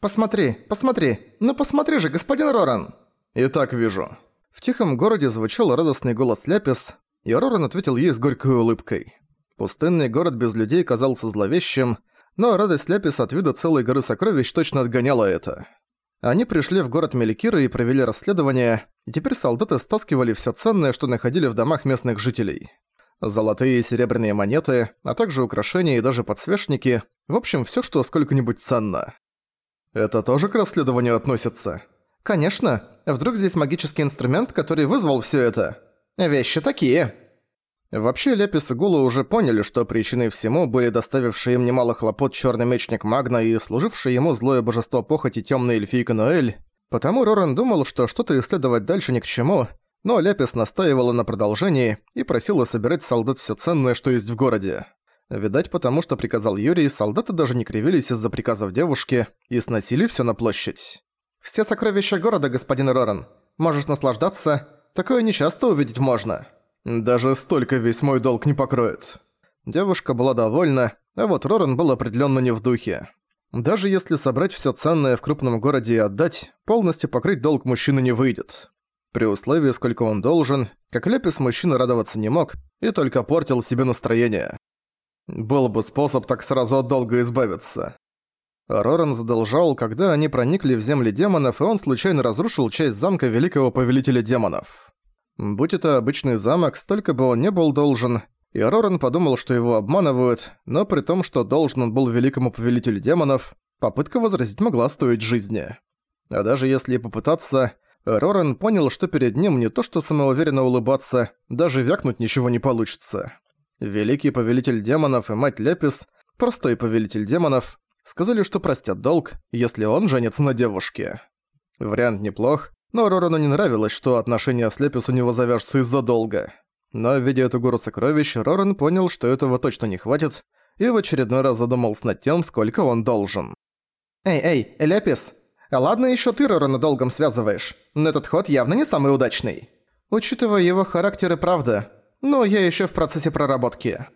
«Посмотри, посмотри! Ну посмотри же, господин Роран!» «И так вижу». В тихом городе звучал радостный голос Ляпис, и Роран ответил ей с горькой улыбкой. Пустынный город без людей казался зловещим, но радость Ляпис от вида целой горы сокровищ точно отгоняла это. Они пришли в город Меликира и провели расследование, и теперь солдаты стаскивали все ценное, что находили в домах местных жителей. Золотые и серебряные монеты, а также украшения и даже подсвечники, в общем, все, что сколько-нибудь ценно. Это тоже к расследованию относится? Конечно. Вдруг здесь магический инструмент, который вызвал все это? Вещи такие. Вообще, Лепис и Гула уже поняли, что причиной всему были доставившие им немало хлопот Черный Мечник Магна и служившее ему злое божество похоти Темная Эльфийка Ноэль, потому Роран думал, что что-то исследовать дальше ни к чему, но Лепис настаивала на продолжении и просила собирать солдат все ценное, что есть в городе. Видать, потому что приказал Юрий, солдаты даже не кривились из-за приказов девушки и сносили все на площадь. «Все сокровища города, господин Роран. Можешь наслаждаться. Такое нечасто увидеть можно». «Даже столько весь мой долг не покроет». Девушка была довольна, а вот Роран был определенно не в духе. Даже если собрать все ценное в крупном городе и отдать, полностью покрыть долг мужчины не выйдет. При условии, сколько он должен, как Лепис мужчина радоваться не мог и только портил себе настроение. Был бы способ так сразу от долга избавиться. Роран задолжал, когда они проникли в земли демонов, и он случайно разрушил часть замка Великого Повелителя Демонов. Будь это обычный замок, столько бы он не был должен, и Роран подумал, что его обманывают, но при том, что должен он был Великому Повелителю Демонов, попытка возразить могла стоить жизни. А даже если попытаться, Роран понял, что перед ним не то что самоуверенно улыбаться, даже вякнуть ничего не получится. Великий повелитель демонов и мать Лепис, простой повелитель демонов, сказали, что простят долг, если он женится на девушке. Вариант неплох, но Рорану не нравилось, что отношения с Лепис у него завяжутся из-за долга. Но, видя эту гору сокровищ, Роран понял, что этого точно не хватит, и в очередной раз задумался над тем, сколько он должен. «Эй, эй, Лепис, ладно еще ты Рорана долгом связываешь, но этот ход явно не самый удачный. Учитывая его характер и правда, но я еще в процессе проработки».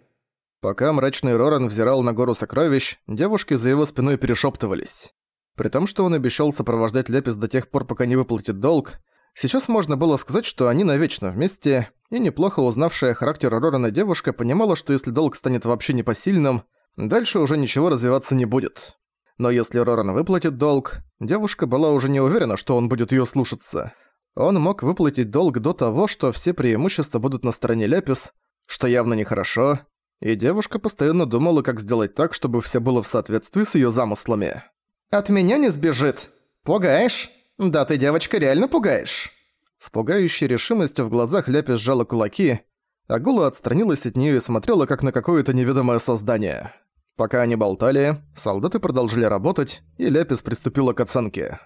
Пока мрачный Роран взирал на гору сокровищ, девушки за его спиной перешептывались. При том, что он обещал сопровождать Лепис до тех пор, пока не выплатит долг, сейчас можно было сказать, что они навечно вместе, и неплохо узнавшая характер Рорана девушка понимала, что если долг станет вообще непосильным, дальше уже ничего развиваться не будет. Но если Роран выплатит долг, девушка была уже не уверена, что он будет её слушаться. Он мог выплатить долг до того, что все преимущества будут на стороне Лепис, что явно нехорошо, и девушка постоянно думала, как сделать так, чтобы все было в соответствии с её замыслами. «От меня не сбежит. Пугаешь? Да ты, девочка, реально пугаешь». С пугающей решимостью в глазах Ляпис сжала кулаки, а Гула отстранилась от неё и смотрела, как на какое-то неведомое создание. Пока они болтали, солдаты продолжили работать, и Ляпис приступила к оценке.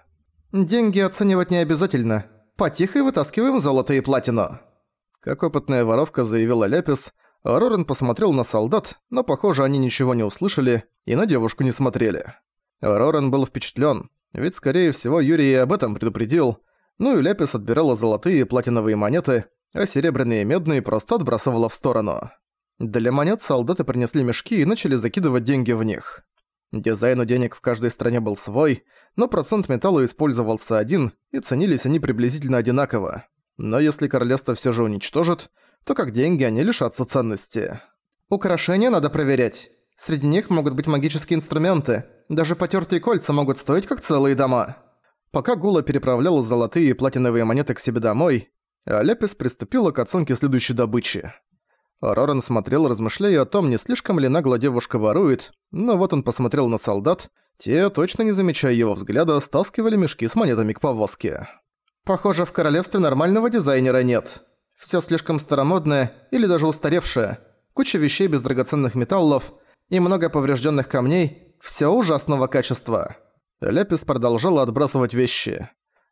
«Деньги оценивать не обязательно. Потихо вытаскиваем золото и платину». Как опытная воровка заявила Ляпис, Рорен посмотрел на солдат, но, похоже, они ничего не услышали и на девушку не смотрели. Рорен был впечатлен, ведь, скорее всего, Юрий и об этом предупредил, ну и Ляпис отбирала золотые и платиновые монеты, а серебряные и медные просто отбрасывала в сторону. Для монет солдаты принесли мешки и начали закидывать деньги в них. Дизайн у денег в каждой стране был свой, но процент металла использовался один, и ценились они приблизительно одинаково. Но если королевство всё же уничтожит, то как деньги они лишатся ценности. Украшения надо проверять. Среди них могут быть магические инструменты. Даже потертые кольца могут стоить как целые дома. Пока Гула переправляла золотые и платиновые монеты к себе домой, Лепис приступила к оценке следующей добычи. Роран смотрел, размышляя о том, не слишком ли нагло девушка ворует, но вот он посмотрел на солдат, те, точно не замечая его взгляда, стаскивали мешки с монетами к повозке. «Похоже, в королевстве нормального дизайнера нет. Всё слишком старомодное или даже устаревшее, куча вещей без драгоценных металлов и много поврежденных камней, всё ужасного качества». Ляпис продолжала отбрасывать вещи.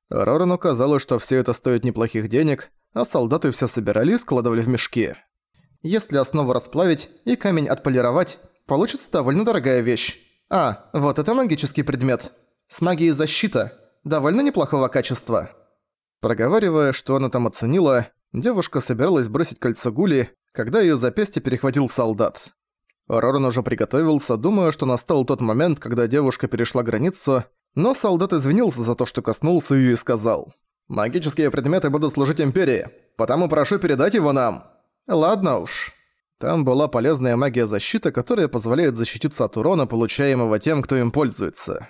Рорану казалось, что всё это стоит неплохих денег, а солдаты всё собирали и складывали в мешки. Если основу расплавить и камень отполировать, получится довольно дорогая вещь. А, вот это магический предмет. С магией защита. Довольно неплохого качества. Проговаривая, что она там оценила, девушка собиралась бросить кольцо Гули, когда её запястье перехватил солдат. Роран уже приготовился, думая, что настал тот момент, когда девушка перешла границу, Но солдат извинился за то, что коснулся её и сказал. «Магические предметы будут служить Империи, потому прошу передать его нам». «Ладно уж». Там была полезная магия защиты, которая позволяет защититься от урона, получаемого тем, кто им пользуется.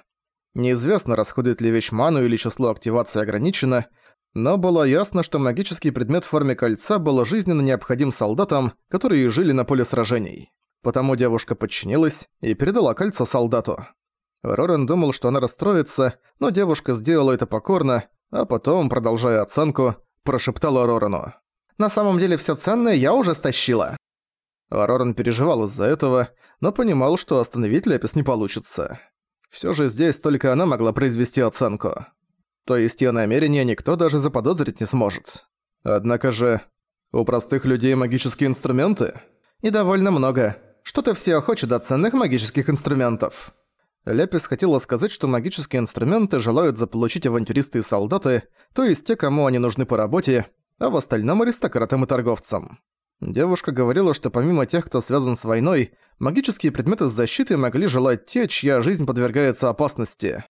Неизвестно, расходует ли вещь ману или число активации ограничено, но было ясно, что магический предмет в форме кольца был жизненно необходим солдатам, которые жили на поле сражений. Потому девушка подчинилась и передала кольцо солдату. Рорен думал, что она расстроится, но девушка сделала это покорно, а потом, продолжая оценку, прошептала Рорану. «На самом деле все ценное я уже стащила». Роран переживал из-за этого, но понимал, что остановить Лепис не получится. Всё же здесь только она могла произвести оценку. То есть её намерения никто даже заподозрить не сможет. Однако же, у простых людей магические инструменты? И довольно много. Что-то все охочет от ценных магических инструментов. Лепис хотела сказать, что магические инструменты желают заполучить авантюристы и солдаты, то есть те, кому они нужны по работе, а в остальном аристократам и торговцам. Девушка говорила, что помимо тех, кто связан с войной, магические предметы защиты могли желать те, чья жизнь подвергается опасности.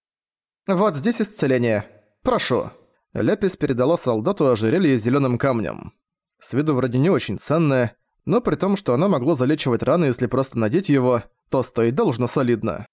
«Вот здесь исцеление. Прошу». Ляпис передала солдату ожерелье с зелёным камнем. С виду вроде не очень ценное, но при том, что оно могло залечивать раны, если просто надеть его, то стоить должно солидно.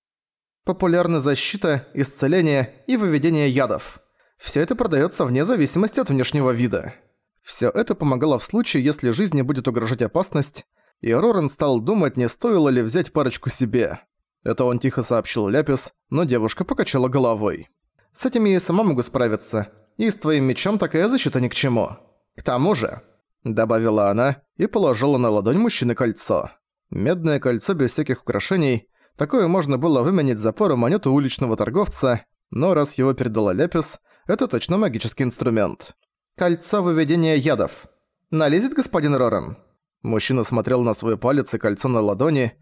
Популярна защита, исцеление и выведение ядов. Всё это продаётся вне зависимости от внешнего вида. Всё это помогало в случае, если жизни будет угрожать опасность, и Рорен стал думать, не стоило ли взять парочку себе. Это он тихо сообщил Ляпис, но девушка покачала головой. «С этим я и сама могу справиться, и с твоим мечом такая защита ни к чему. К тому же...» Добавила она и положила на ладонь мужчины кольцо. Медное кольцо без всяких украшений, такое можно было выменять за пару монет у уличного торговца, но раз его передала Ляпис, это точно магический инструмент. «Кольцо выведения ядов. Налезет господин Роран?» Мужчина смотрел на свой палец и кольцо на ладони.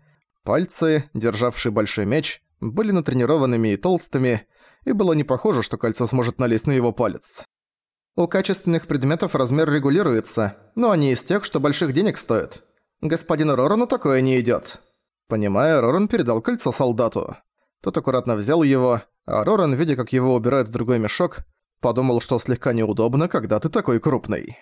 Пальцы, державшие большой меч, были натренированными и толстыми, и было не похоже, что кольцо сможет налезть на его палец. У качественных предметов размер регулируется, но они из тех, что больших денег стоят. Господину Рорану такое не идёт. Понимая, Роран передал кольцо солдату. Тот аккуратно взял его, а Роран, видя, как его убирают в другой мешок, Подумал, что слегка неудобно, когда ты такой крупный.